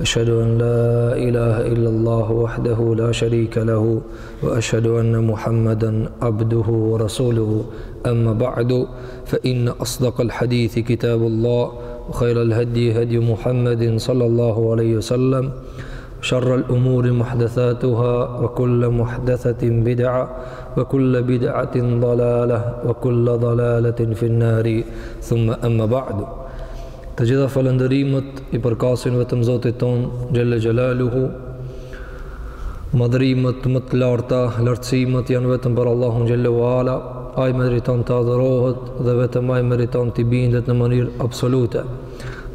أشهد أن لا إله إلا الله وحده لا شريك له وأشهد أن محمدا عبده ورسوله أما بعد فإن أصدق الحديث كتاب الله وخير الهدي هدي محمد صلى الله عليه وسلم شر الأمور محدثاتها وكل محدثة بدعة وكل بدعة ضلالة وكل ضلالة في النار ثم أما بعد Të gjitha falënderimet i përkasin vetëm Zotit tonë xhelle xhelaluhu Madhërimet më të larta, lartësimet janë vetëm për Allahun xhelle ve ala Ai meriton të adhurohet dhe vetëm ai meriton t'i bindet në mënyrë absolute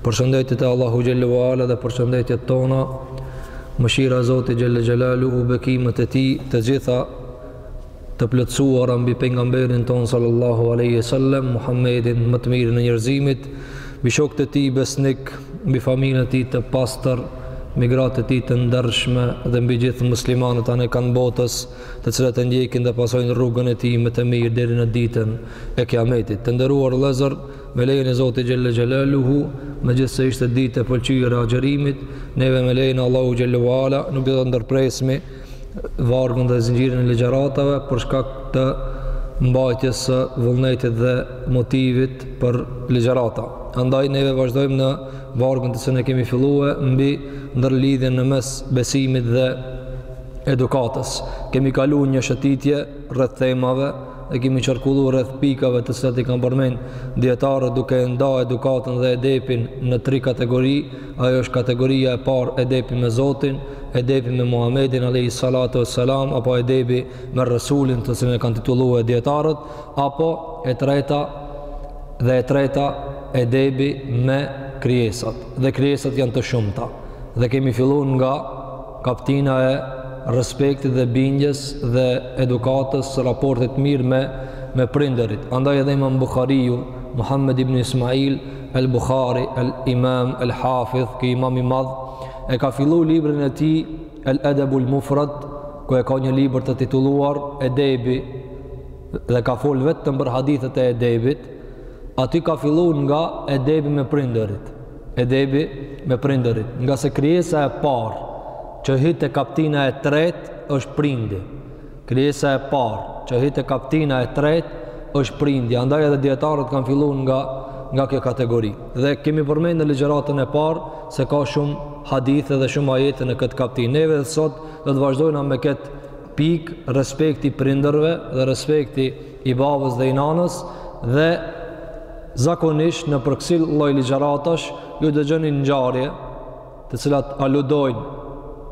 Përshëndetjet e Allahut xhelle ve ala dhe përshëndetjet tona Mëshira e Zotit xhelle xhelaluhu, bekimet e tij të gjitha të plotësuara mbi pejgamberin tonë sallallahu alaihi wasallam Muhammedin më të mirin e njerëzimit mbi shokët e tij besnik mbi familjen e tij të pastër mbi gratë e tij të ndershme dhe mbi gjithë muslimanët anekënd botës të cilët e ndjekin dhe pasojnë rrugën e tij më të mirë deri në ditën e kiametit të nderuar vëllezër me lejen e Zotit xhelle xhelaluhu megjithëse ishte ditë e pëlqyer e agjërimit neve me lejen e Allahut xhelle ve ala nuk do ta ndërpresmi vargun dhe zinxhirin e ligjëratave për shkak të mbajtjes së vullnetit dhe motivit për ligjërata. Andaj neve vazhdojmë në vargun të cilin e kemi fillu mbi ndërlidhjen në mes besimit dhe edukatës. Kemi kalu një shëtitje rreth temave e kemi qarkullu rreth pikave të cilat i kanë përmend dietarët duke e nda edukatën dhe edepin në tri kategori, ajo është kategoria e parë edepi me Zotin, edepi me Muhamedin alayhi salatu wassalam apo edepi me Resulin të cilin e kanë titullu dietarët, apo e treta dhe e treta edepi me krijesat. Dhe krijesat janë të shumta. Dhe kemi fillu nga Kaptina e respektit dhe bindjes dhe edukatës së raportit të mirë me me prindërit. Andaj edhe Imam Buhariu, Muhammed ibn Ismail El Buhari, El Imam El Hafidh, ky imam i madh, e ka fillu librin e tij El Edebul Mufrad, ku e ka një libër të titulluar Edebi dhe ka fol vetëm për hadithet e edebit. Aty ka fillu nga edebi me prindërit. Edebi me prindërit, ngase krijesa e parë që hyn te kaptina e tretë është prindi. Krijesa e parë që hyn te kaptina e tretë është prindi. Andaj edhe dietarët kanë fillu nga nga kjo kategori. Dhe kemi përmend në ligjëratën e parë se ka shumë hadithe dhe shumë ajete në këtë kaptinë. Neve sot do të vazhdojmë me këtë pikë respekti i prindërve dhe respekti i babës dhe i nanës dhe zakonisht nëpër kësi lloj ligjëratash ju dëgjoni ngjarje të cilat aludojnë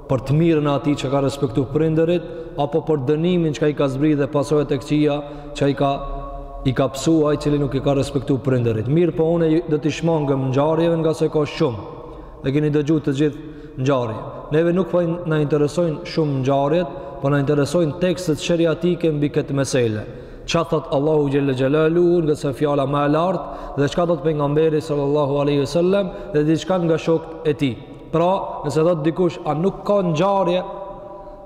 për të mirën atij që ka respektu prindërit apo për dënimin çka i ka zbrit dhe pasojat e këqija që i ka i ka pësu ai i cili nuk i ka respektu prindërit mirëpo unë do t'i shmangem ngjarjeve ngase ka shumë E keni dëgju të gjithë ngjarjet. Neve nuk po na interesojnë shumë ngjarjet, po na interesojnë tekstet sheriatike mbi këtë meselë. Çka thot Allahu xhelle xhelalu, ngase fjala ma e lartë dhe çka thot pejgamberi sallallahu alaihi wasallam dhe diçka nga shokët e tij. Pra, nëse thot dikush a nuk ka ngjarje,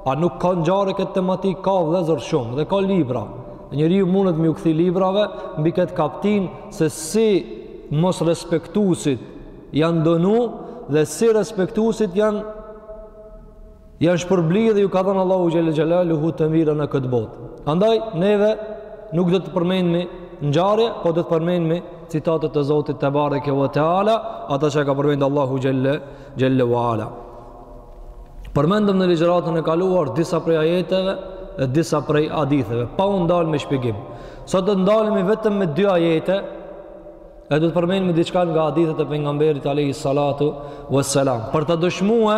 a nuk ka ngjarje këtë tematik ka vëllazër shumë dhe ka libra. Njeriu mundet me ju kthy librave mbi këtë kaptin se si mosrespektuesit janë dënu dhe si respektuesit janë janë shpërbly dhe ju ka dhanë Allahu xhelle xhelaluhu të mira në këtë botë. Andaj, neve nuk do të përmendmi ngjarje, po do të përmendmi citatet e Zotit tebareke ve teala, ata që ka përmend Allahu xhelle ve ala. Përmendëm në ligjëratën e kaluar disa prej ajeteve dhe disa prej haditheve, pa u ndal me shpjegim. Sot do të ndalemi vetëm me dy ajete, E do të përmendim diçka nga hadithet e pejgamberit alayhi salatu wassalam. Për ta dëshmue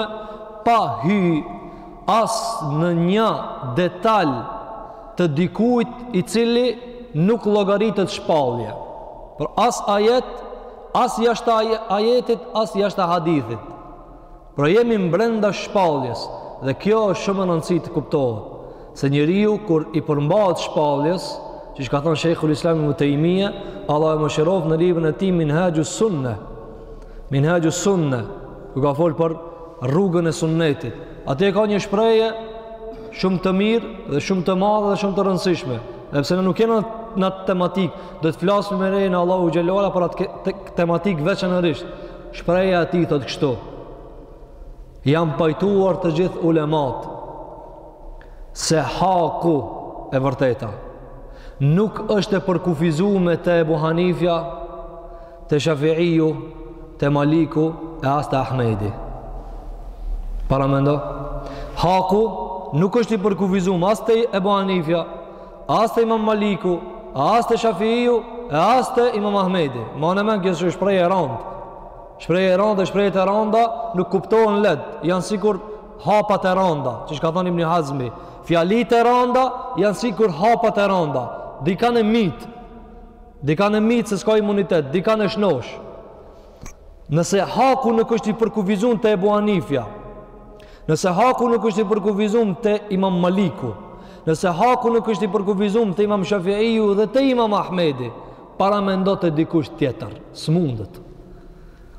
pa hy as në një detaj të dikujt i cili nuk llogaritet shpallje. Por as ajet, as jashtë ajetit, as jashtë hadithit. Pra jemi mbrenda shpalljes dhe kjo është shumë e randësi të kuptohet se njeriu kur i përmbahet shpalljes, siç ka thënë Sheikhul Islam Ibn Tejmija, Allahu e mëshiroft në librin e tij Minhaxhus Sunne. Minhaxhus Sunne, ku ka fol për rrugën e sunnetit. Atje ka një shprehje shumë të mirë dhe shumë të madhe dhe shumë të rëndësishme. Edhe pse na nuk jem në atë tematik, do të flasim me lejen e Allahut xhelle ve ala për atë tematik veçanërisht. Shprehja e tij thotë kështu: Janë pajtuar të gjithë ulemat se haku e vërteta nuk është e përkufizume te Ebu Hanifja, te Shafiiu, te Maliku e as te Ahmedi. Paramendo, haku nuk është i përkufizum as te Ebu Hanifja, As te Imam Maliku, as te Shafiiu, e as te Imam Ahmedi. Mane n'mend kjo është shprehje e randë. Shprehje e randë, e shprehjet e randa nuk kuptohen lehtë. Janë sikur hapat e randa, siç ka thanë Ibn Hazmi. Fjalitë e randa janë sikur hapat e randa. Dikan e myt. Dikan e myt se s'ka imunitet, dikan e shnosh. Nëse haku nuk është i përkufizum te Ebu Hanifja, nëse haku nuk është i përkufizum te Imam Maliku, nëse haku nuk është i përkufizum te Imam Shafiiu dhe te Imam Ahmedi, paramendo te dikush tjetër, s'mundet.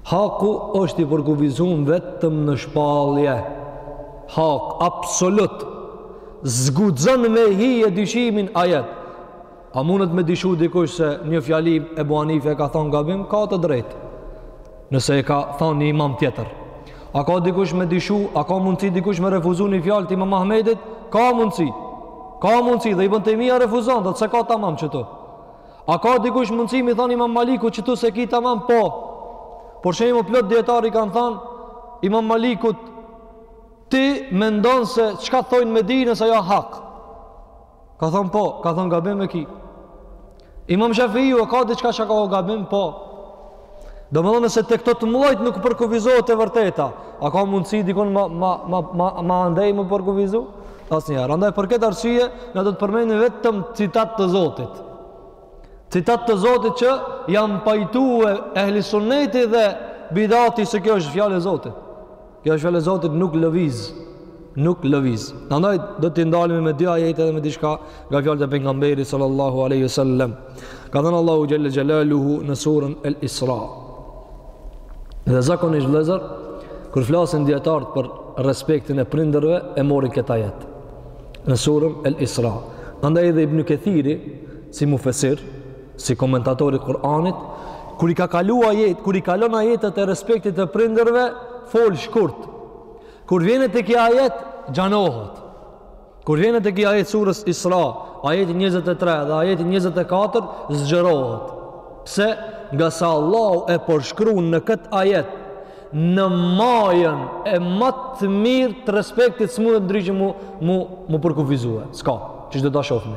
Haku është i përkufizum vetëm në shpallje. Hak absolut. S'guxon me hi dyshimi n'ajet. A mundet me dyshu dikush se një fjali Ebu Hanife e ka thonë gabim? Ka të drejtë, nëse e ka thonë një imam tjetër. A ka dikush me dyshu, a ka mundësi dikush me refuzu një fjalë të imam Ahmedit? Ka mundësi, ka mundësi dhe i bon të mi ia refuzu, s'e ka tamam qëtu. A ka dikush mundësi me i thonë imam Malikut qëtu s'e ki tamam? Po, por shumë plot dijetarë i kanë thonë, imam Malikut ti mendon se çka thonë me dit nëse a hak. Ka thonë po, ka thonë gabim e ki. Imam Shafiu e ka diçka që ka gabim, po. Domethonë se te këta të mdhojt nuk përkufizohet e vërteta. A ka mundësi dikun ma, ma, ma, ma, ma andej m'u përkufizu? Asnjëherë. Andaj për këtë arsye, na do të përmendim vetëm citat të Zotit. Citat të Zotit që janë pajtu ehli sunneti dhe bidati se kjo është fjallë e Zotit. Kjo është fjalë e Zotit nuk lëviz, nuk lëviz. Andaj do të ndalemi me dy ajete dhe me diçka nga fjalët e pejgamberit sallallahu alaihi wasallam. Ka thënë Allahu xhalla xhelaluhu në surën Al-Isra. Dhe zakonisht vëllazër, kur flasin dijetarët për respektin e prindërve, e morin këtë ajet. Në surën Al-Isra. Prandaj edhe Ibn Kathiri si mufesir si komentator i Kur'anit, kur i ka kalu ajet, kur i kalon ajetet e respektit të prindërve, fol shkurt. Kur vjen te ky ajet, zgjanohet. Kur vjen te ky ajet i surës Isra, ajeti 23 dhe ajeti 24, zgjerohet. Pse? Ngase Allahu e përshkruan në këtë ajet në majën e ma të mirë të respektit, s'mundet ndryshe m'u m'u m'u përkufizue. S'ka, qysh do ta shihni.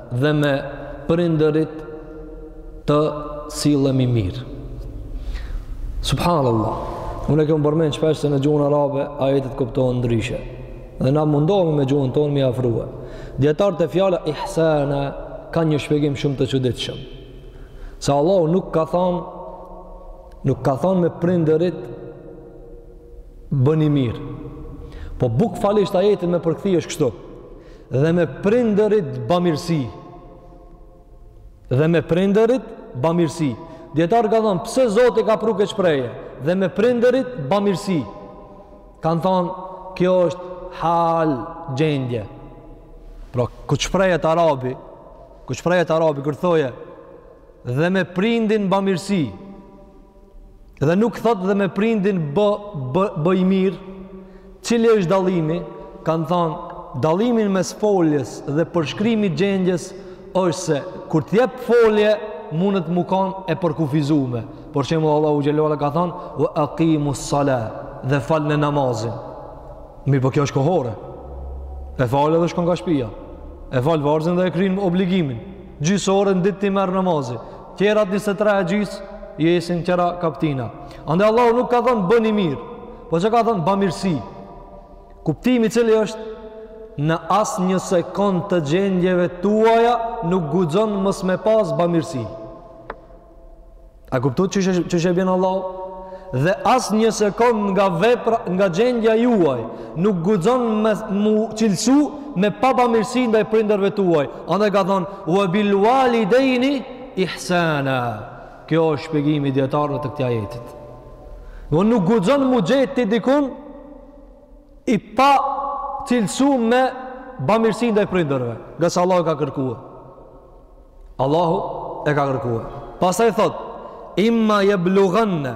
dhe me prindërit të sillemi mirë. Subhanallah. Unë e kam përmend shpesh se në gjuhën arabe ajetet kuptohen ndryshe. Dhe na mundohemi me gjuhën tonë me i afrue. Dijetarët te fjala ihsana kanë një shpjegim shumë të çuditshëm. Se Allahu nuk ka thanë nuk ka thanë me prindërit bëni mirë. Po bukfalisht ajetin me përkthy është kështu. dhe me prindërit bamirësi dhe me prindërit bamirësi dijetarët kanë thonë pse Zoti e ka pru këtë shprehje dhe me prindërit bamirësi kanë thonë kjo është hal gjendje pra kjo shprehje te arabi kjo shprehje te arabi kur thoje dhe me prindin bamirësi Dhe nuk thotë dhe me prindin bë, bë, bëj mirë, cili është dallimi, kanë thonë, dallimin mes foljes dhe përshkrimit gjendjes, është se, kur t'jep folje, mundet mu kon e përkufizume. Për shembull Allahu Xhel-le ka thonë, ve ekimus salah dhe falne namazin. Mirëpo kjo është kohore. E fal edhe shkon ka shpia. E fal farzin dhe e kryn obligimin. Gjys ore në ditë t'i merr namazi. Tjerat 23 e gjysë jesin tjera kaptina. Andaj Allahu nuk ka thonë bëni mirë, po çka ka thonë bamirësi. Kuptimi cili është në asnjë sekond të gjendjeve tuaja nuk guxon mos me pas bamirësi. A kuptu qysh, qysh e bjen Allahu? Dhe asnjë sekond nga, vepra, nga gjendja juaj nuk guxon mu cilësu me pa bamirësi ndaj prindërve tuaj. Andaj ka thonë, ue bil walidejni ihsana. Kjo është shpjegimi dijetarëve të këtij ajeti. Në nuk guxon mu gjetë ti dikun i pa cilësu me bamirësi ndaj prindërve. Ngase Allahu e ka kërkua. Allahu e ka kërkua. Pastaj thotë, imma jeblugënne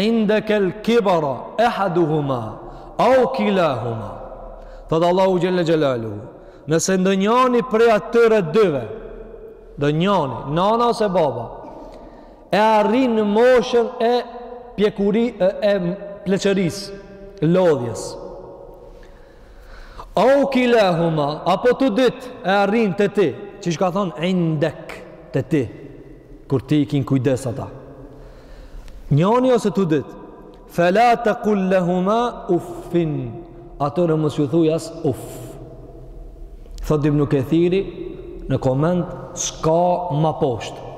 indekel kibara, ehaduhuma, au kilahuma. Thotë Allahu xhel-le xhelaluhu Nëse ndonjani prej atyre dyve, ndonjani, nana ose baba, e arrijnë moshën e pjekuri e, e pleqërisë, lodhjes. Au kilahuma, apo të dyt e arrijnë te ti, qysh ka thonë, indek te ti, kur ti i kin kujdes ata. Njani ose të dyt, Fela tekul lehuma uffin, atëherë mos ju thuj as uff. Thotë ibn Kethiri në koment s'ka ma poshtë.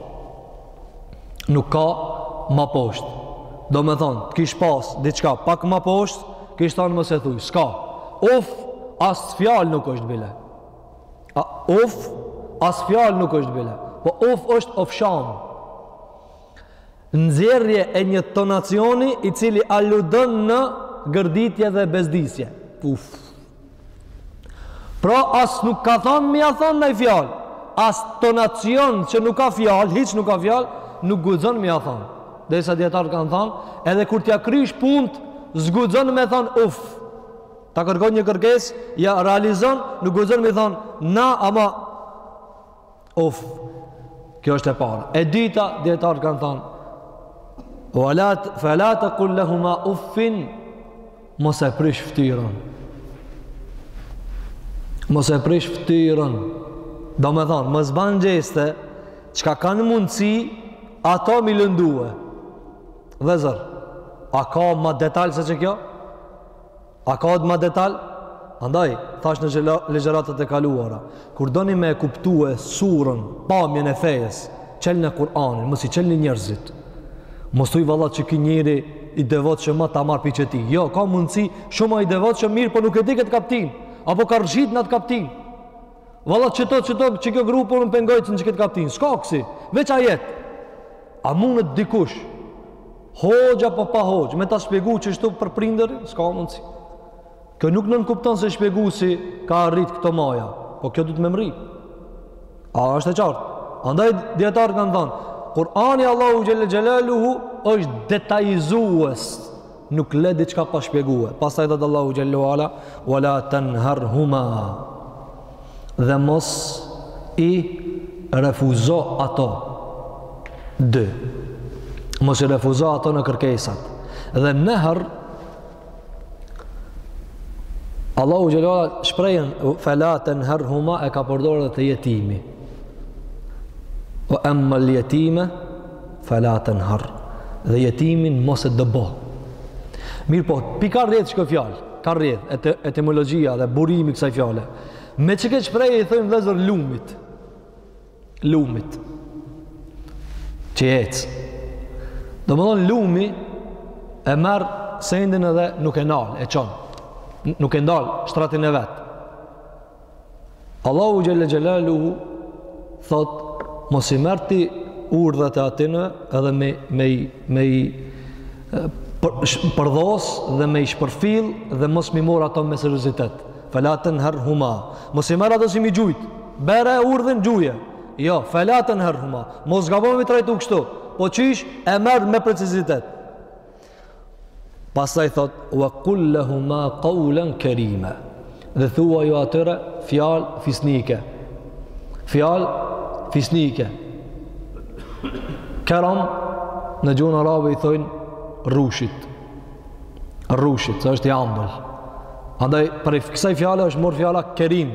Nuk ka ma poshtë. Domethonë, të kish pas diçka pak ma poshtë, kish thonë mos e thuj, s'ka. Uff, as fjalë nuk është bile. A, uff, as fjalë nuk është bile. Po uff është ofshamë. Nxjerrje e një tonacioni i cili aludon në gërditje dhe bezdisje. Uf. Pra as nuk ka thonë me ia thonë naj fjalë. As tonacion që nuk ka fjalë, hiç nuk ka fjalë, nuk guxon me ia thonë. Derisa dijetarët kanë thonë, edhe kur t'ja krysh punët, s'guxon me thonë uf. Ta kërkon një kërkesë, ja realizon, nuk guxon mi thonë na, ama Uf, kjo është e para. E dyta, dijetarët kanë thanë, Fela, fela tekul lehuma uffin, mos e prish ftyrën. Mos e prish ftyrën. Domethanë, mos ban gjeste, çka kanë mundësi, ato m'i lëndue. Vllezër, a ka ma detal se qikjo? A ka ma detal? Andaj, thash në ligjëratat e kaluara, kur doni me e kuptu surën, pamjen e fejës, çelnie Kur'anin, mos i çelni njerëzit. Mos thuj valla qiky njeri i devotshëm ta marr pi qitij. Jo, ka mundësi shumë i devotshëm, mirëpo nuk e di këtë kaptinë, apo ka rrshit në atë kaptinë. Valla qito, qito, qikjo grup po m'pengon në qikët kaptinë. S'ka kësi, veç ajete. A mundet dikush, hoxhë apo pa hoxhë, me ta shpjegu qishtu për prindër, s'ka mundësi. Kjo nuk nënkupton se shpjeguesi i ka arrit këto maja, po kjo duhet me mrri. A është e qartë? Andaj dijetarët kanë thanë, Kurani i Allahut xhel-le xhelaluhu është detajizues nuk le diçka pa shpjegue pastaj thot Allahu xhel-le ve ala ve la tenherhuma dhe mos i refuzo ato dy mos i refuzo ato në kërkesat dhe nehr Allahu xhel-le ve ala shprehjen fela tenherhuma e ka përdor edhe te jetimi ve emmel jetime Fela tenhar dhe jetimin mos e dëbo. Mirëpo, pi ka rrjedh qikjo fjalë, ka rrjedh et etimologjia dhe burimi i kësaj fjale. Me qikët shprehje i thojnë vllezër lumit. Lumit. Që ec. Domethonë lumi e merr sendin edhe nuk e nal, e çon. Nuk e ndal shtratin e vet. Allahu xhel-le xhelaluhu thot mos i merr ti urdhrat e atynve edhe me, me, me i përdhos dhe me i shpërfill dhe mos m'i morr ato me seriozitet fela tenherhuma mos i merr ato si m'i gjujt bere urdhrin gjuje jo fela tenherhuma mos gabo m'i trajtu kështu po qysh e merr me precizitet Pastaj thot, wa kul lahuma qawlan karima. Dhe thuaju atyre fjalë fisnike. Fjalë fisnike. Karam në gjuhën arabe i thojnë rrushit. Rrushit, se është i ambël. Andaj prej kësaj fjale është morr fjala kerim,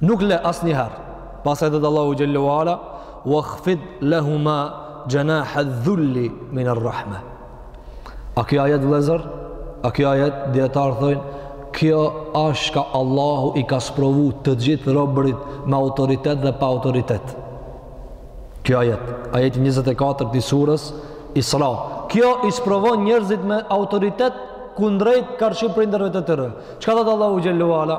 Nuk le asnjëherë. Pastaj thot Allahu xhele ve ala, "Wa khfid lahumā janāha dhulli min ar-rahma." A kjo ajet vëllazër? A kjo ajet dijetarët thonë, kjo është çka Allahu i ka sprovu të gjithë robërit me autoritet dhe pa autoritet. Kjo ajet, ajeti 24 i surës Isra. Kjo i sprovon njerëzit me autoritet kundrejt karshi prindërve të tyre. Çka thot Allahu xhele ve ala?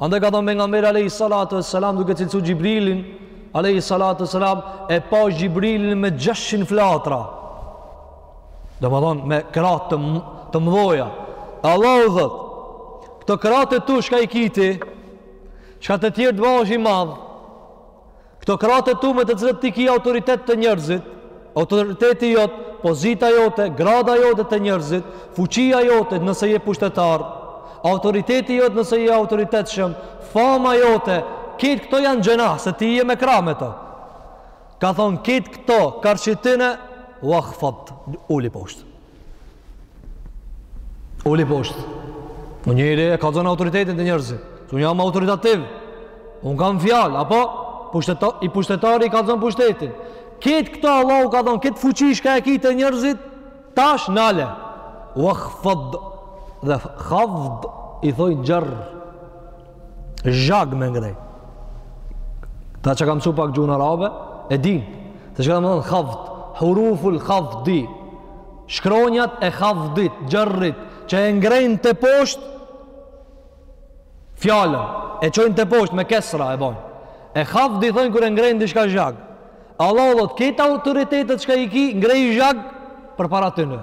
Andaj ka thënë pejgamberi alejhi salatu vesselam duke cilësuar Xhibrilin alejhi salatu vesselam e pa Xhibrilin me 600 flatra. Domethënë me krahë të të mëdha. Allahu thot, këto krahët e tu çka i ki ti? Çka te tjerët bahesh i madh? Këto krahët e tu me të cilët ti ki autoritet te njerëzit, autoriteti jot, pozita jote, grada jote te njerëzit, fuqia jote nëse je pushtetar, autoriteti jot nëse je autoritetshëm, fama jote, kejt këto janë xhenah, se ti je me krahë me to. Ka thonë, kejt këto, karshi tyne, wa khfid, uli poshtë. Uli poshtë. Njeri e kallxon autoritetin te njerëzit. Se unë jam autoritativ. Unë kam fjalë, apo pushteta, pushtetari e kallxon pushtetin. Kejt këto Allahu ka thonë, ketë fuqi çka e ki te njerëzit, tash nale. Wa khfid dhe khafd i thojnë xherr. zhag me ngrej. Ata që kanë msu pak gjuhën arabe, e dinë se çka domethënë khafd, huruful khafdi, shkronjat e khafdit, xherrit, që e ngrejnë teposhtë fjalën, e çojnë teposhtë me kesra e bojnë. E khafdi thonë kur e ngrejnë diçka zhag. Allahu thotë, këto autoritetet çka i ki, ngrej zhag përpara tyne.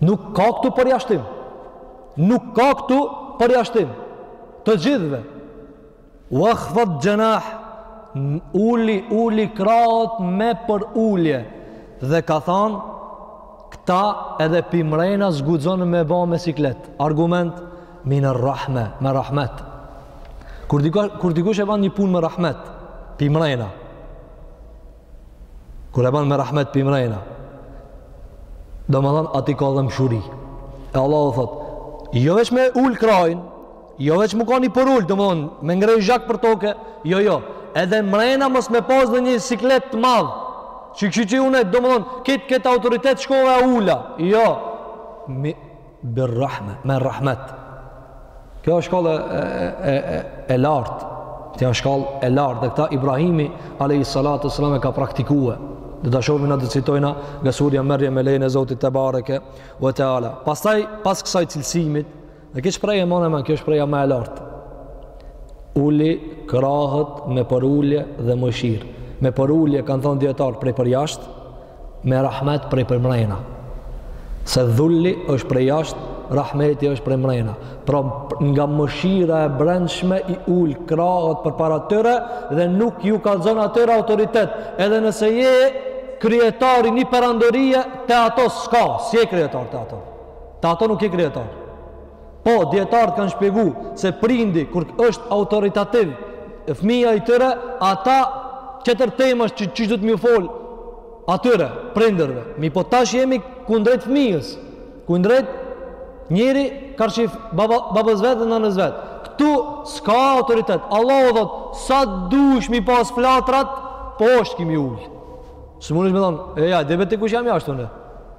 Nuk ka këtu përjashtim. Nuk ka këtu përjashtim. Të gjithëve. Wa khfid janah uli uli krahët me përulje dhe ka thënë këta edhe pi mrena s'guxon me ba me siklet. Argument min rahme, me rahmet. Kur dikush e bën një punë me rahmet, pi mrena. Kur e ban me rahmet pi mrena, domethonë aty ka dhemshuri. E Allahu thotë, jo veç me ul krahin, jo veç me kanë i përul, domethonë, me ngrej zhag për toke, jo, jo, edhe mrena mos me pas dhe një siklet të madh, që kështu që unë domethonë, këtë këtë autoritet shkova e ula, jo, mi, bir rahme me rahmet kjo është shkallë e, e, e, e lartë kjo është shkallë e lartë dhe këtë Ibrahimi alayhi salatu sallam e ka praktikue do ta shohim do ta citojna nga surja Merjem me lejen e Zotit tebareke ve teala pastaj pas kësaj cilësimit dhe kjo shprehje më kjo shprehja ma e lartë uli krahët me përullje dhe mëshirë me përullje kanë thonë dijetarët prej përjashtë me rahmet prej përmrejna se dhulli është prej jashtë rahmeti është prej mrejna pra nga mëshira e brendshme i ul krahët përpara tyre dhe nuk ju kallzon atyre autoritet edhe nëse je kryetari i një perandorie te ato s'ka si je kryetar te ato te ato nuk je kryetar Po, dijetarët kanë shpjegu se prindi, kur është autoritativ, fëmija i tyre, ajo tjetër temë që do të m'ju folë, atyre, prindërve. Mirëpo tash jemi kundrejt fëmijës, kundrejt njeri karshi baba, babës vetë dhe nënës vetë. Këtu s'ka autoritet. Allahu thotë, sa dush m'i pas flatrat, poshtë ki m'i ul. S'munesh me thonë, e ja, de vetë te kush jam ashtu unë.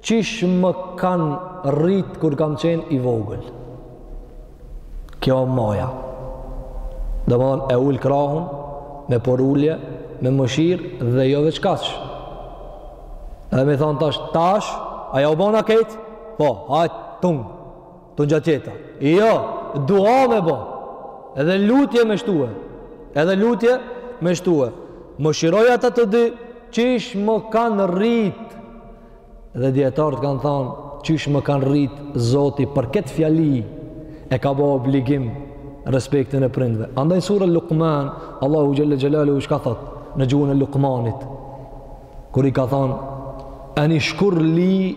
Qysh më kan rrit kur kam qenë i vogël. Kjo o maja. Domethonë e ul krahun, me përulje, me mëshirë dhe jo veç kaq. Dhe me thonë tash, tash, a jau bona këtë? Po, hajt, tung. Tungjatjeta. Jo, dua me bo. Edhe lutje me shtue. Edhe lutje me shtue. Mëshiroji ata të dy, qysh më kanë rrit. Dhe dijetarët kanë thanë, qysh më kanë rrit, Zoti, për këtë fjali, e ka bo obligim respektin e prindve. Andaj në suren Lukman, Allahu xhel-le xhelaluhu çka thotë, në gjuhën e Lukmanit, kur i ka thanë, enishkur li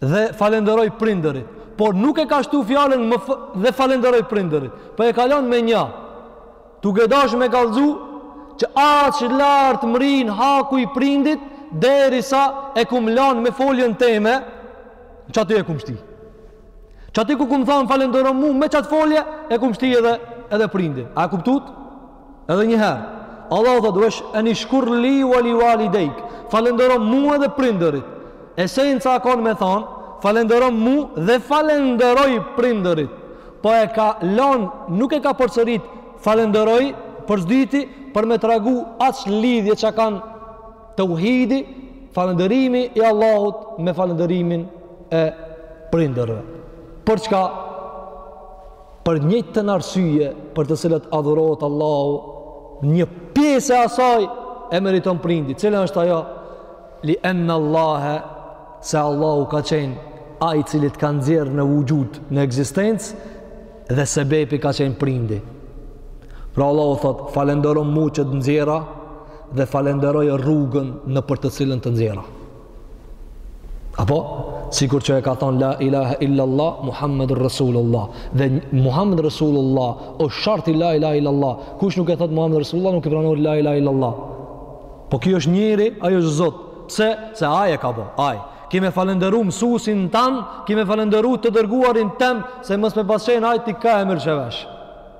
dhe falënderoji prindërit, por nuk e ka shtu fjalën dhe falënderoji prindërit, po e ka lon me nja, duke dash me kallzu, që aq lart mrrin haku i prindit, derisa e kum lanë me foljen teme, qaty e kum shti. Qaty ku kum thonë falënderom mu, me qatë folje, e kum shti edhe, edhe prindin. A e kuptut? Edhe një herë, Allahu thotë ue enishkur li ue li ualidejk, falënderom mu dhe prindërit. Esenca o konë me thonë, falënderom mu dhe falënderoji prindërit. Po e ka lanë, nuk e ka përsërit, falënderoji për s'dyti, për me tragu atë lidhje që kanë teuhidi, falënderimi i Allahut me falënderimin e prindërve. Për çka për të njëjtën arsye për të cilat adhurohet Allahu, një pjesë e asaj e meriton prindi. Cila është ajo? Li enë Allahe, se Allahu ka qenë ai i cili t'ka nxjerrë në vuxhud, në ekzistencë, dhe sebepi ka qenë prindi. Pra Allahu thotë, falënderom mu që të nxjerra, dhe falënderoje rrugën nëpër të cilën të nxjerra. Apo, sikur që e ka thonë La ilaha illallah, Muhammed Rasulullah. Dhe Muhammed Rasulullah o shart i La ilaha illallah. Kush nuk e thotë Muhammed Rasulullah, nuk e pranon La ilaha illallah. Po ky është njeri, ai është Zotë. Pse? Se ai e ka bo, ai. Ki me falënderu mësusin tan, ki me falënderu të dërguarin tem, se mos me pas qenë ai ti ka e merrshe vesh.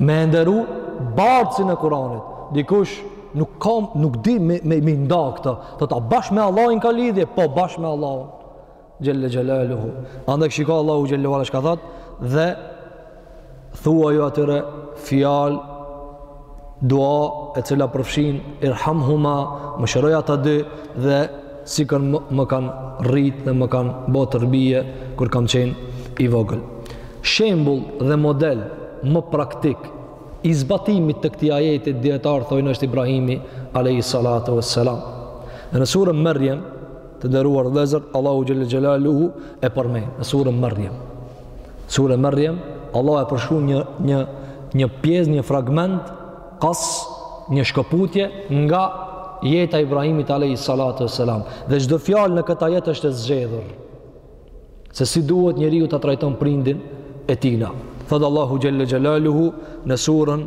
me e nderu bartësin e Kur'anit dikush nuk kam nuk di me me me nda këto thotë bash me Allahin ka lidhje po bash me Allahun xhelle xhelaluhu andaj shiko Allahu xhelle ue ala çka thot dhe thuaju atyre fjal Dua e cila përfshin irhamhuma, mëshiroj ata dy dhe sikur më kanë rrit dhe më kanë bo terbije kur kam qenë i vogël. Shembul dhe model më praktik i zbatimit të këtij ajetit dijetarët thojnë është Ibrahimi alejhi salatu ue selam. Dhe në surën Merjem të nderuar vëllezër, Allahu Xhelle Xhelaluhu e përmend në surën Merjem. Sure Merjem, Allah e përshkrun një, një, një pjesë, një fragment, kas një shkëputje nga jeta e Ibrahimit Alejhi Salatu ue Selam. Dhe çdo fjalë në këta ajete është e zgjedhur. Se si duhet njeriu ta trajton prindin e tina. Thotë Allahu Xhelle Xhelaluhu në surën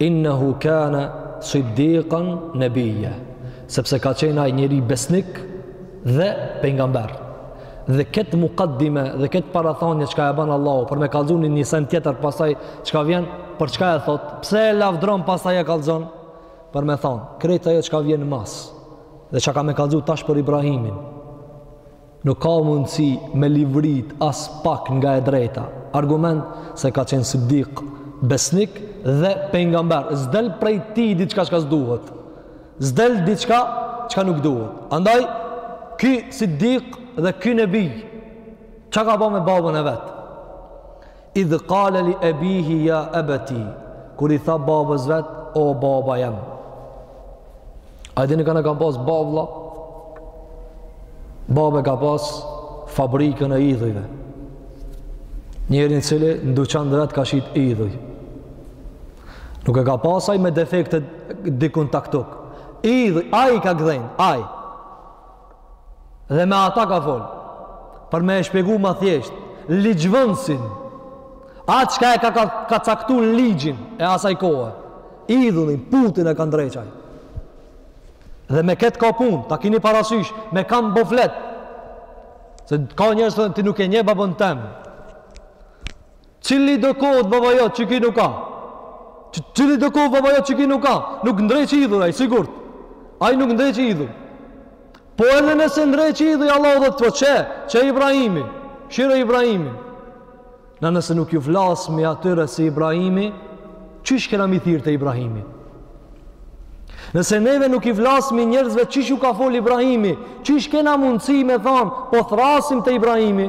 Innehu kane siddiqan nebije, sepse ka qenë ai njeri besnik dhe pejgamber. Dhe këtë mukaddime dhe këtë parathanje çka e ban Allahu për me kallxu një sen tjetër pastaj çka vjen për çka e thot, pse e lavdron pastaj e kallxon për me thanë, krejt ajo çka vjen mas. Dhe çka ka me kallxu tash për Ibrahimin. Nuk ka mundësi me luvrit as pak nga e drejta. Argument se ka qenë Siddik besnik dhe pejgamber. S'del prej tij diçka çka s'duhet. S'del diçka çka nuk duhet. Andaj ky Siddik dhe ky Nebi çka ka ba me babën e vet? Idh kale li ebihi ja ebeti, kur i tha babës vet, o baba jem. A e dini kana ka pas babë? Babë e ka pas fabrikën e idhujve. Njerin i cili në duqan t'vet ka shit idhuj. Nuk e ka pas ai me defekte dikun taktuk. Idhuj, ai ka gdhen, ai. Dhe me ata ka fol. Për me e shpjegu ma thjesht, ligjvënësin, atë çka e ka, ka, ka caktu ligjin e asaj kohe, idhullin, putin e ka ndreq ai. Dhe me këtë ka punë, ta kini parasysh, me kan po flet. Se ka njerëz, ti nuk e njeh babën tem. Cilido koftë baba jot që ki nuk ka. Cilido koftë baba jot që ki nuk ka. Nuk ndreq idhuj ai, sigurt. Ai nuk ndreq idhuj. Po edhe nëse ndreq idhuj, Allahu të thotë qe, qe Ibrahimi, shihe Ibrahimin. Na nëse nuk ju flasim atyre si Ibrahimi, qysh kena me i thirrë te Ibrahimi? Nëse neve nuk i flasim njerëzve qysh ju ka folë Ibrahimi, qysh kena mundësi me thanë, po thrrasim te Ibrahimi?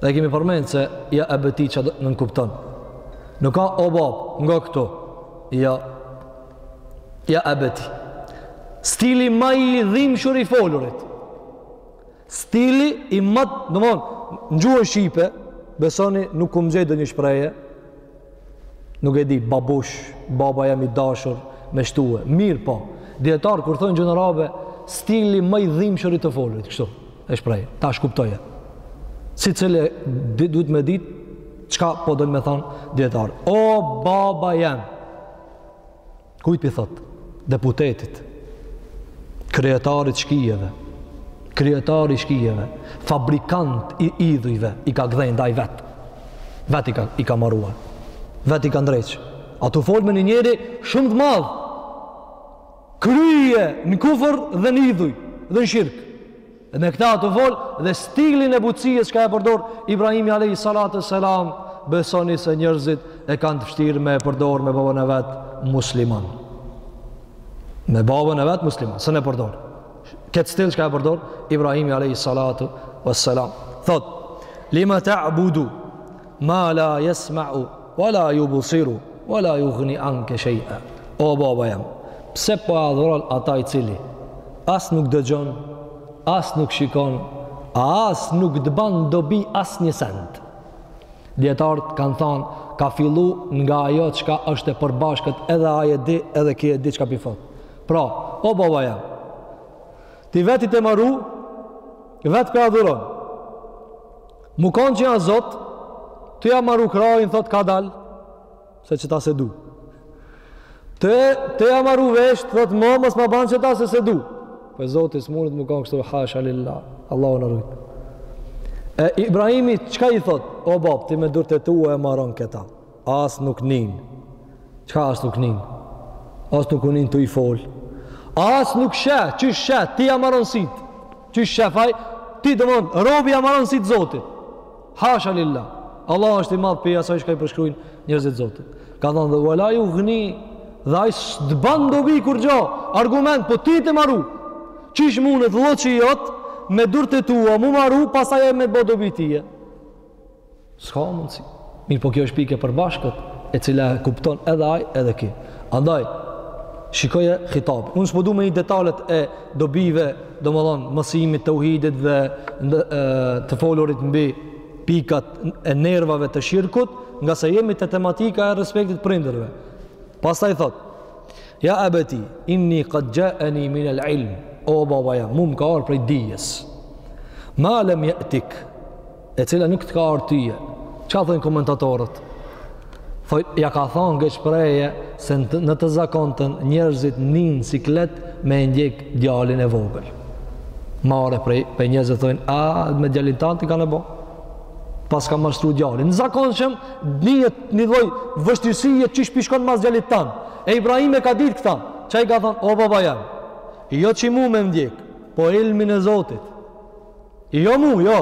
Dhe kemi përmend se ja ebeti çka nënkupton. Nuk ka o babë, nga këtu. Jo, ja ebeti. Stili ma i dhimshur i të folurit. Stili ma, domethanë, në gjuhën shqipe, besoni nuk kom gjetë ndonjë shprehje, Nuk e di, babush, baba jem i dashur me shtue. Mirëpo, dijetarët kur thonë gjuhën arabe, stili ma i dhimshur i të folurit, kështu, e shpreh, tash kuptoje. Secili duhet me dit, çka po dojnë me thonë dijetarët. O, baba jem, Kujt i thot deputetit, kryetarit shkijeve, kryetari shkijeve, fabrikant i idhujve, i ka gdhend ai vet, vet i ka, i ka maruar, vet i ka ndreq. A tu fol me një njeri shumë të madh, krye në kufër dhe në idhuj, dhe në shirk. Dhe me këta a tu fol dhe stilin e butësisë çka e përdor Ibrahimi Alejhi Salatu Selam, besoni se njerëzit e kanë të vështirë me e përdor me babën e vet musliman. Me babën e vet musliman, s'un e përdor. Këtë stil çka e përdor Ibrahimi Alejhi Salatu Selam. Thot, lima ta'budu, Ma la yesma'u wa la yubsiru wa la yughni anke shay'a. O baba jem, pse po e adhuron ata i cili as nuk dëgjon, as nuk shikon, a as nuk të ban dobi asnjë send. Dijetarët kanë thanë, ka fillu nga ajo çka është e përbashkët edhe ai e di edhe ky e di çka p'i thot. Pra, o baba jem, ti vetë e ke maru, vetë po e adhuron, Mu kanë qaj zot, tu ja maru krahin, thot kadal, se qita s'e du. Të, tu ja maru vesht, thot ma mos ma ban qita se s'e du. Po Zoti s'munet mu kanë kështu hasha lillah, Allahu na rujtë. E Ibrahimi, çka i thot? O babë, ti me durt e tu e maron këta. As nuk nin. Çka as nuk nin? As nuk nin tu i fol. As nuk sheh, qysh sheh, ti ja maron sytë. Qysh sheh, faj, ti të mund, robi ja maron sytë zotit. Hasha lillah. Allah është i madh prej asaj çka i përshkrujnë njerëzit zotit. Ka thonë dhe uala jugni, dhe ai s'të ban dobi kurgjo, argument, po ti të maru. Qysh mundet, lo që i jotë, me durt tua, mu maru, pastaj me të bo dobi tyje. S'ka mundësi. Mirëpo kjo është pikë e përbashkët, e cila e kupton edhe ai, edhe ky. Andaj, shikoje hitab. Unë s'po du me hi detalet e dobive, domethonë, mësimit teuhidit dhe ndë, e, të folurit mbi pikat e nervave të shirkut, ngase jemi te tematika e respektit prindërve. Pastaj thot, ja ebeti, inni kad xhaeni minel ilm, o baba jam, mu më ka ardh prej dijes. Ma lem je'tik, e cila nuk të ka ardhur tyje. Çka thonë komentatorët? Thonë ja ka thonë këtë shprehje se në të zakontën njerëzit nin siklet me e ndjek djalin e vogël. Marre prej pe njerëzit thonë a me djalin tan ti kanë bë. Paska mashtru djali. Në zakonshëm nihet një lloj vështirësie qysh pi shkon mas djalit tan. E Ibrahimi e ka ditë këta. Çka i ka thonë o baba jam. Jo qi mu me m'ndjek, po ilmin e Zotit. Jo mu, jo.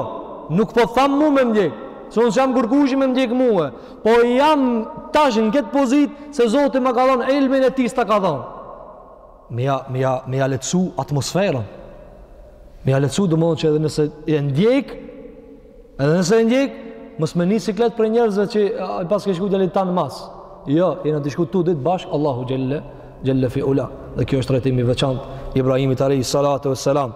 Nuk po tham mu me m'ndjek. Se unë s'jam kërkushi me m'ndjek mue. Po jam tash në këtë pozitë se Zoti ma ka dhonë ilmin e ty s'ta ka dhonë. Me ja, me ja, me ja letësu atmosferën. Me ja letësu domethonë që edhe nëse e ndjek, edhe nëse e ndjek, mos me ni siklet prej njerëzve që paske shku djalit tan mas. Jo, jena tu shku të dytë bashkë, Allahu xhelle, xhelle fi ula. Dhe kjo është trajtim i veçantë i Ibrahimit alejhi salatu ue selam.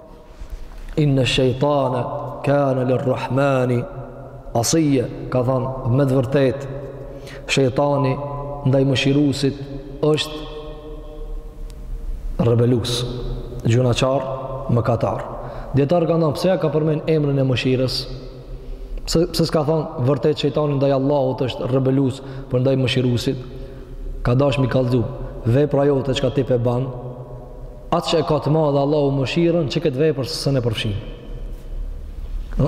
Inna shejtana kana lirrahmani asiyya ka thon me të vërtet shejtani ndaj mëshiruesit është rebelus gjynahqar mëkatar dijetarët kan thon pse ja ka përmend emrin e mëshirës pse pse s'ka thon vërtet shejtani ndaj Allahut është rebelus por ndaj mëshiruesit ka dash me i kallzu vepra jote çka ti pe ban Aq e ka të madhe Allahu mëshirën që këtë vepër s'e, s'e përfshin.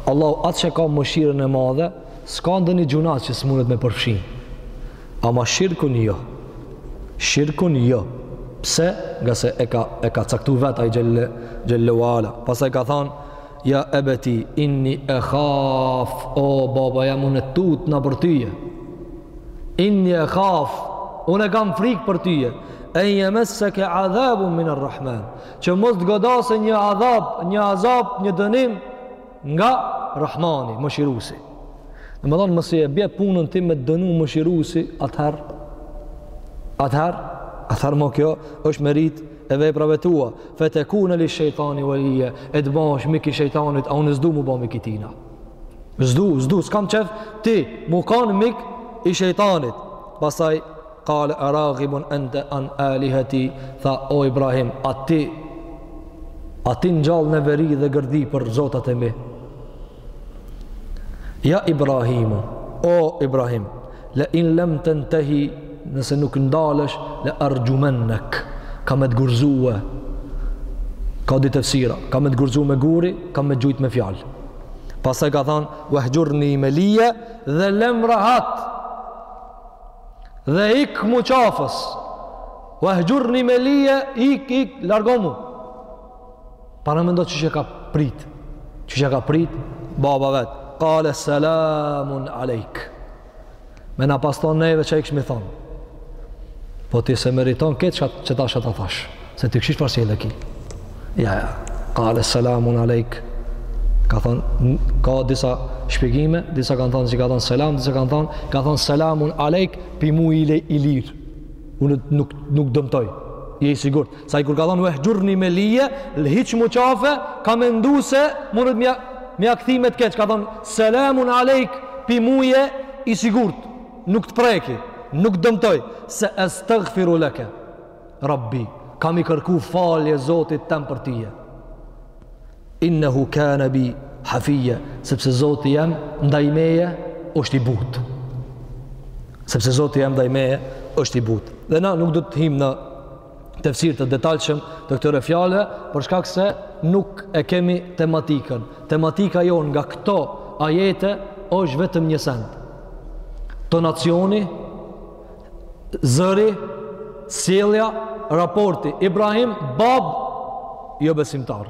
Allahu aq e ka mëshirën e madhe, s'ka ndonjë gjynah që s'munet me përfshi. Ama shirkun jo. Shirkun jo. Pse? Ngase e ka, e ka caktu vetë ai xhelle, xhelle ue ala. Pastaj ka thanë, ja ebeti, inni ehaf, o baba jam unë tutna për tyje. Inni ekhaf, unë e kam frikë për tyje, en jemesseke adhabun miner-Rahman, që mos të godase një adhab, një azab, një dënim nga Rahmani, Mëshirusi. Domethonë, nëse e bje punën ti me dënu Mëshirusi, atëherë, atëherë, atëherë më kjo është meritë e veprave tua, fetekune lish-shejtani velijje e të bëhesh mik i shejtanit, a unë s'du m'u bo mik i tina. S'du, s'du, s'kam qef ti, mu kanë mik i shejtanit. Pastaj, kale eragibun ente an aliheti, tha o Ibrahim, a ti, a ti ngjall neveri dhe gërdi për zotat e mi. Ja Ibrahimu, o Ibrahim, Le in lem tentehi nëse nuk ndalesh le arxhumennek ka me të gurzue ka di tefsira ka me të gurzu me guri ka me t'gjujt me fjal pastaj ka than vehxhurni melijje dhe lem rahat dhe ikmu qafës vehxhurni melijje ik ik largomu Paramendo ç'ia ka prit, ç'ia ka prit, baba vetë, kale selamun alejk. Me na pas thonë neve ça i kishmi thonë. Po ti se meriton këtë që, që tash ta thash, se ti kësi farë sjellje ki. Ja, ja, kale selamun alejk. Ka thonë, ka disa shpjegime, disa kanë thonë që ka thonë selam, disa kanë thonë, ka thonë selamun alejk, pi muje je i lirë. Unë nuk, nuk dëmtoj, je i sigurt. Se ai kur ka thonë vehxhurni melijje, hiqmu qafe, ka mendu se mundet m'ja, m'ja kthi me të keq. Ka thonë, selamun alejk, pi muje i sigurt, nuk të preki, nuk dëmtoj, se estagfiru leke Rabbi, kam i kërku falje zotit tem për tyje. Innehu kane bi hafijje, sepse Zoti jem ndaj meje është i but. Sepse Zoti jem ndaj meje është i but. Dhe na nuk do të him në tefsir të detajshëm të këtyre fjalëve, për shkak se nuk e kemi tematikën. Tematika jonë nga këto ajete është vetëm një send. Tonacioni, zëri, sjellja, raporti Ibrahim bab jo besimtar.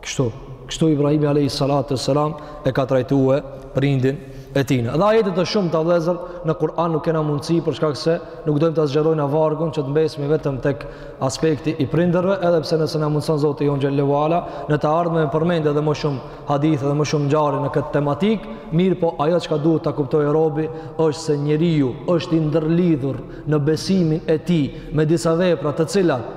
Kështu, kështu Ibrahimi alejhi salatu ve selam e ka trajtue prindin e tina. Dhe ajete të shumta vëllezër në Kur'an nuk kena mundësi për shkak se nuk dojmë ta zgjerojna vargun që të mbesmi vetëm tek aspekti i prindërve, edhe pse nëse na mundson Zoti Jon xhel-le ve ala, në të ardhme me përmend edhe më shumë hadithe dhe më shumë ngjarje në këtë tematik, mirëpo ajo çka duhet ta kuptojë robi është se njeriu është i ndërlidhur në besimin e tij me disa vepra të cilat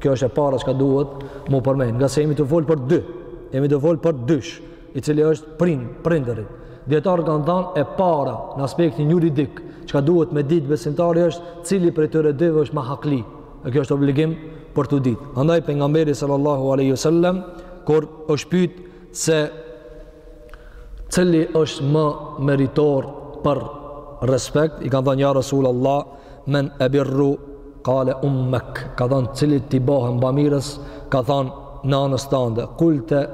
Kjo është e para çka duhet m'u përmend, ngase jemi tu fol për dy, jemi tu fol për dysh, i cili është prind, prindërit. Dijetarët kanë thanë e para në aspektin juridik, çka duhet me ditë besimtari është cili prej tyre dyve është ma hakli, e kjo është obligim për t'u ditë. Andaj pejgamberi sallallahu aleyhi sallem, kur është pyt se cili është më meritor për respekt, i kanë thënë ja Rasul Allah, men e birru, kale ummek, ka thënë cilit t'i bëhem bamirës, ka thënë nanës tande, kulte,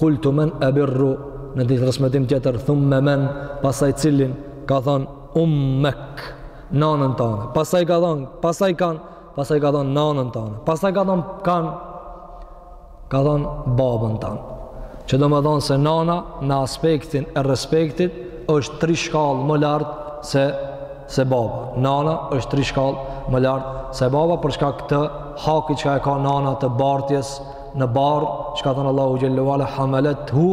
kultu men e birru, në një transmetim tjetër, thumme men, pastaj cilin, ka thënë ummek, nanën tande, pastaj ka thënë, pastaj kan, pastaj ka thënë nanën tande, pastaj ka thënë kan, ka thënë babën tand. Që domethënë se nana në aspektin e respektit është tri shkallë më lartë se, se baba. Nana është tri shkallë më lartë se baba, për shkak të hakit çka e ka nana të bartjes në bark, që ka thënë Allahu xhelle ue ala, hamelethu,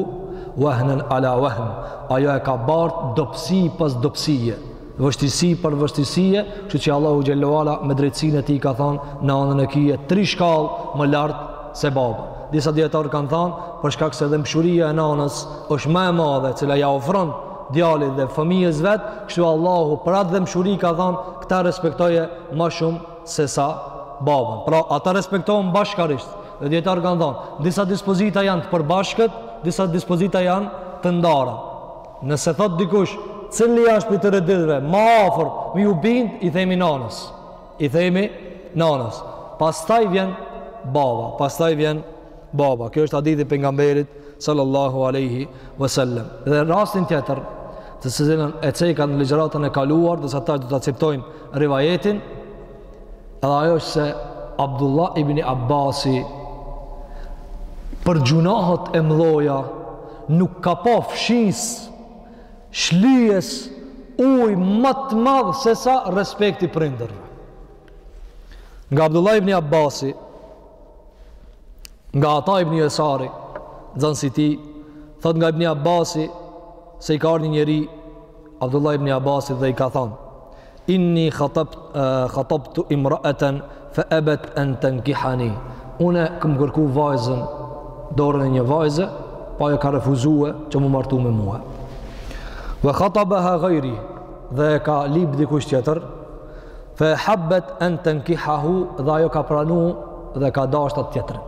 wahnen ala wahn. Ajo e ka bartë dobësi pas dobësie. Vështirësi për vështirësie, kështu që Allahu xhelle ue ala me drejtësinë e tij ka thënë nanën e kie tri shkallë më lart se babën. Disa dijetarë kanë thënë për shkak se dhembshuria e nanës është më e madhe, cila ia ofron djalit dhe fëmijës vet, kështu Allahu për atë dhembshuri ka thënë këta respektoje më shumë sesa babën. Pra ata respektohen bashkarisht. Dhe dijetarët kanë thënë, disa dispozita janë të përbashkët, disa dispozita janë të ndara. Nëse thotë dikush, cili është prej tyre dyve ma afër me iu bind, i themi nanës. I themi nanës. Pastaj vjen baba, pastaj vjen baba. Kjo është hadithi i pejgamberit sallallahu alaihi wasallam. Dhe rastin tjetër, të cilën e ceka në ligjëratën e kaluar, dhe se tash do ta citojmë rivajetin, Edhe ajo është se Abdullah ibn Abbasi për gjynahet e mdhaja nuk ka pa fshirës shlyes ujë ma të madh sesa respekti i prindërve. Nga Abdullah ibn Abbasi, nga Ata ibn Jesari, nxënësi i tij, thotë nga ibn Abbasi se i ka ardh një njeri Abdullah ibn Abbasi dhe i ka thanë Inni khatabtu imra'atan fa abat an tankihani. Unë kam kërkue vajzën, dorën e një vajze, po ajo ka refuzue që m'u martu me mua. Wa khatabaha ghayri dhe e ka lip dikush tjetër. Fa habat an tankihahu dhe ajo ka pranu dhe ka dasht atë tjetrin.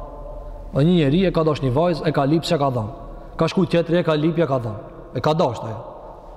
O një njeri e ka dasht një vajzë, e ka lip s'ia ka dhanë. Ka shku tjetri e ka lip ia ka dhanë. E ka dasht ajo.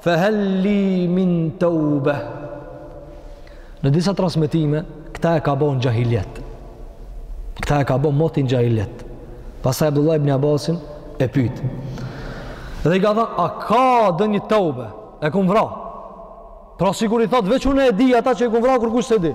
Fehel li min teube. Në disa transmitime, këta e ka bo në xhahilijet. Këta e ka bo moti n'xhahilijet. Pastaj Abdullah ibn Abbasin e pyt. Dhe i ka thënë, a ka ndonjë teube? E kam vra. Pra sikur i thot, veç unë e di ata që e kam vra, kurkush s'e di.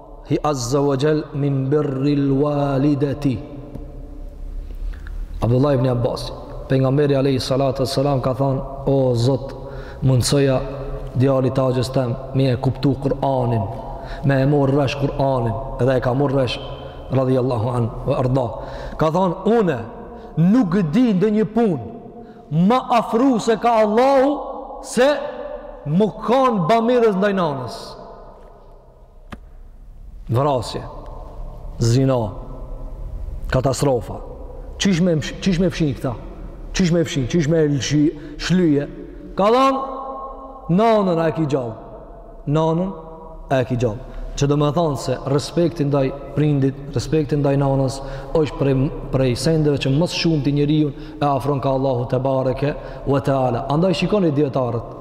Hi azza wa jall min birril walidati. Abdullah ibn Abbas, pejgamberi alayhi salatu wassalam ka thënë, o Zot, mundsoja djalit të axhës tem me e kuptu Kur'anin, me e marrë vesh Kur'anin, edhe e ka marrë vesh, radhi Allahu anh, ve erda. Ka thanë, une nuk di ndonjë punë, ma afruese ka Allahu, se me kanë bamirës ndaj nanës. Vrasje, zina, katastrofa. Qysh me, qysh me fshi këta? Qysh me fshi, qysh me lshi, shlyje? Ka thanë, nanën a e ki gjallë? Nanën a e ki gjallë? Që domethanë se respekti ndaj prindit, respekti ndaj nanës, është prej, prej sendeve që më së shumti njeriun e afron ka Allahu tebareke ve teala. Andaj shikoni djetarët,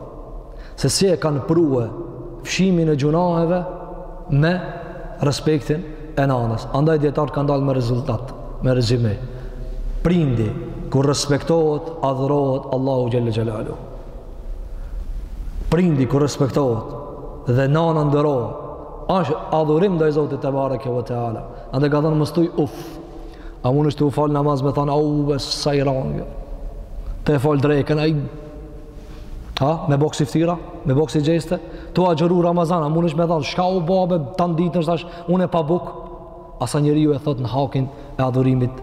se si e kanë prue fshimin e gjynaheve me respektin e nanës. Andaj djetarët kanë dalë me rezultat, me rezyme. Prindi, kur respektohet, adhurohet Allahu Xhelle Xhelaluhu. Prindi, kur respektohet, dhe nana nderohet, është adhurim ndaj Zotit Tebareke ve Teala. Andaj ka thënë mos thuj uf, a mundesh tu u falë namaz me thënë, au, sa i ranë, tu e falë drekën, a i Ha, me bo ksi ftyra, me bo ksi gjeste, tu agjëru Ramazan, a mundesh me thanë, shka u ba be, tanë ditën tash unë e pa buk, a sa njeriu e thot në hakin e adhurimit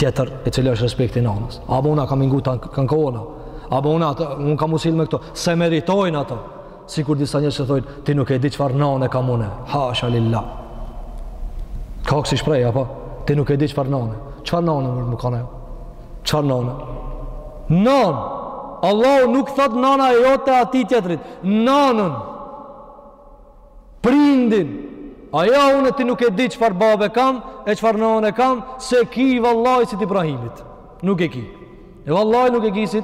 tjetër, e cila është respekti i nanës. Ama unë e kam ngu tanë kohën, ama unë a të, unë kam u sillë me këto, s'e meritojnë ato, Sikur disa njerëz që thonë, ti nuk e di çfarë nane kam unë. Hasha lillah. Ka ksi shprehje, apo? Ti nuk e di çfarë nane. Çfarë nane me kanë ajo? Çfarë nane? Nan. Allahu nuk thot nana e jote atij tjetrit. Nanën. Prindin. A jo, unë, ti nuk e di çfarë babe kam e çfarë nane kam, s'e ki vallahi si t'Ibrahimit. Nuk e ki. E vallahi nuk e ki si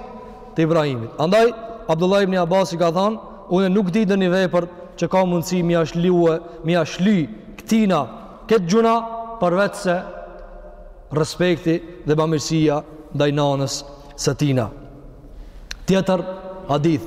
të Ibrahimit. Andaj, Abdullah ibn Abbas i ka thanë, unë nuk di ndonjë vepër që ka mundësi me ia shlye, me ia shly këtina këtë gjynah përveç se respekti dhe bamirësia ndaj nanës së tina. Tjetër, hadith,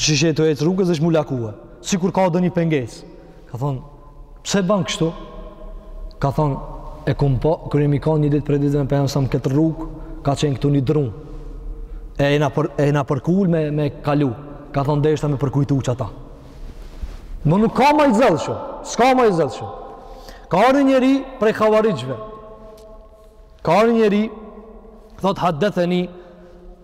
Ish te ecë rrugës edhe u lakue. Sikur ka ndonjë pengesë. Ka thonë, pse ban kështu? Ka thonë, e kumë po, kërë jemi ka një ditë prej ditve dhe me për e nësëm këtë rrugë, ka qenë këtu një dru. E jena, për, jena përkullë me, me kalu. Ka thonë, deshta me përkujtu qata. Po nuk ka ma i zellshëm. S'ka ma i zellshëm. Ka ardh njëri prej havarixhve. Ka ardh njëri, thotë, haddetheni,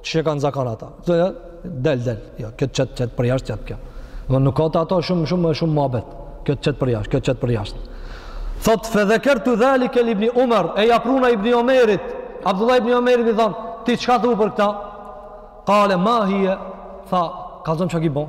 Qysh e kanë zakon ata. Thotë ja, del del. Jo, kjo t'qet t'qet për jashtë t'qet kjo. Do nuk ka ato shumë shumë shumë muhabet. Kjo t'qet për jashtë, kjo t'qet për jashtë. Thotë fe dhekertu dhalike li ibni Umer, e ja pruna ibn Omerit. Abdullah ibn Omerit i thon, ti çka thu për këta? Kale ma hije, tha, kallzom çka ki bo?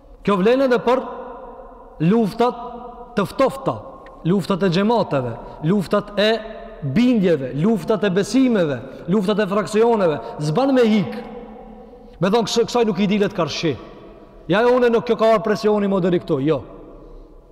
Kjo vlen edhe për luftat të ftofta, luftat e xhemateve, luftat e bindjeve, luftat e besimeve, luftat e fraksioneve, s'ban me hik. Me thon kësaj nuk i dilet karshi. Ja e unë nuk kjo ka ardh presioni ma deri këtu, jo.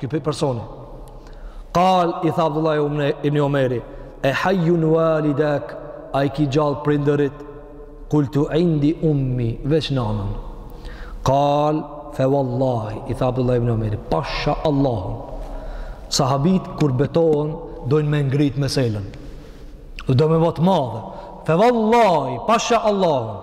Ky personi. Kal i tha Abdullah ibn Omeri, e hajjun walidak, a i ki gjallë prindërit, kultu indi ummi, veç nanën. Kal, fe wallahi, i tha Abdullah ibn Omeri, pasha Allahun. Sahabit, kur betohen, dojnë me ngrit meselen. Dhe do me bo t'madhe. Fe wallahi, pasha Allahun.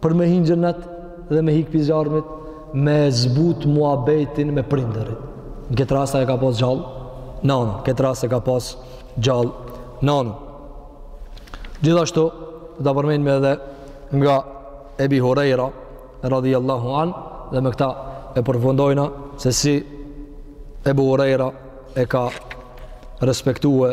Për me hi n'xhenet dhe me hikë pi zjarmit, me zbut muhabetin me prindërit. Në këtë rast e ka pas gjallë, nanën. N'këtë rast e ka pas gjallë, nanën. Gjithashtu, do ta përmenim edhe nga Ebi Hurejra, radhiallahu anhu, dhe me këta e përfundojna se si Ebu Hurejra e ka respektue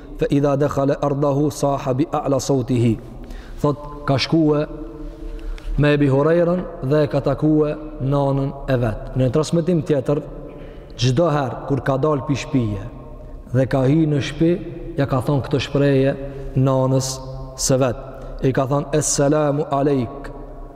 fa idha dakhala ardahu saha bi a'la sawtihi thot ka shkue me Ebi Hurejrën dhe e ka takue nanën e vet. Në një transmetim tjetër, çdo herë kur ka dalë pi shpije dhe ka hi në shpi, ja ka thonë këtë shprehje nanës së vet. I ka thonë, Esselamu alejk,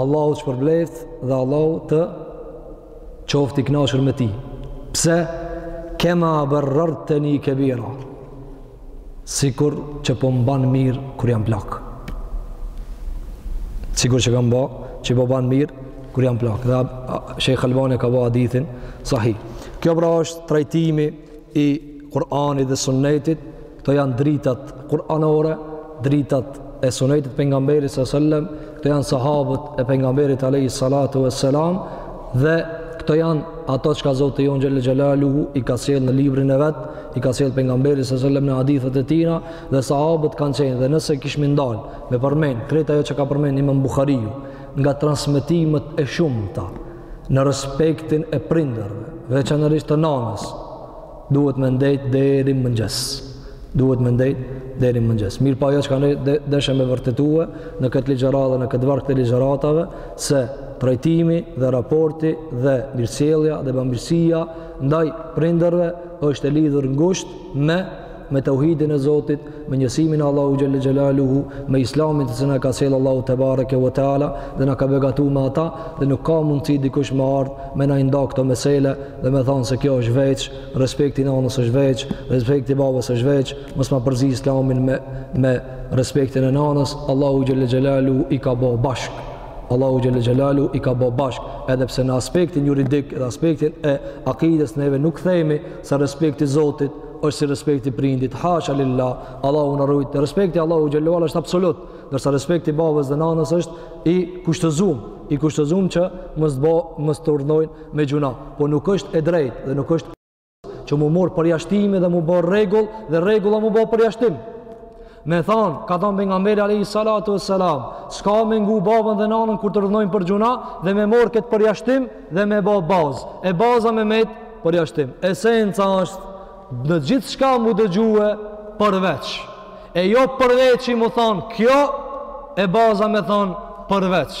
Allahu t'shpërbleftë dhe Allahu të qoftë i kënaqur me ti. Pse kema barrartani kabira? Sikur që po m'ban mirë kur jam plak. Sikur që kam ba, që po m'ban mirë kur jam plak. Dhe Sheikh Albani e ka ba hadithin sahih. Ky pra është trajtimi i Kur'anit dhe Sunnetit Këto janë dritat kuranore, dritat e sunetit pejgamberit sallallahu alejhi ue selem, këto janë sahabët e pejgamberit alejhi salatu ue selam, dhe këto janë ato çka Zoti jonë xhele xhelaluhu i ka sjell në librin e vet, i ka sjell pejgamberi sallallahu alejhi ue selem në hadithet e tijna, dhe sahabët kanë qenë, dhe nëse kishmi ndal me përmen krejt ajo çka përmen imam Buhariu, nga transmetimet e shumta, në respektin e prindërve, veçanërisht të nanës, Duhet me ndejt deri mëngjes. Duhet me ndejt deri mëngjes. Mirëpo ajo çka ne deshëm me vërtetue në këtë ligjëratë, në këtë varg të ligjëratave, se trajtimi dhe raporti dhe mirësjellja dhe bamirësia ndaj prindërve është e lidhur ngusht me me tauhidin e Zotit, me njësimin e Allahut xhele xhelaluhu, me islamin që na ka sjell Allahu tebareke ve teala dhe na ka begatu me ata dhe nuk ka mundësi dikush me ardh me na i nda këto mesele dhe me thanë se kjo është veç, respekti i nanës është veç, respekti i babës është veç, mos ma përzi islamin me me respektin e nanës, Allahu xhele xhelaluhu i ka bo bashkë. Allahu xhele xhelaluhu i ka bo bashkë, edhe pse në aspektin juridik dhe aspektin e akides neve nuk themi se respekti i Zotit është si respekti i prindit, hasha lilah, Allahu na rujt, respekti i Allahut xhele ue ala është absolut, ndërsa respekti i babës dhe nanës është i kushtëzum, i kushtëzum që mos të bo, mos të urdhnojnë me gjynah, po nuk është e drejtë dhe nuk është që m'u marrë përjashtimi dhe m'u bo rregull dhe rregulla m'u bo përjashtim. Me thanë, ka thanë pejgamberi alejhi salatu ue selam, s'ka me ngu babën dhe nanën kur të urdhnojnë për gjynah dhe me marrë këtë përjashtim dhe me bo bazë. E baza me met përjashtim. Esenca është në gjithçka m'u dëgjue përveç. E jo përveçi m'u thanë, kjo e baza me thanë përveç.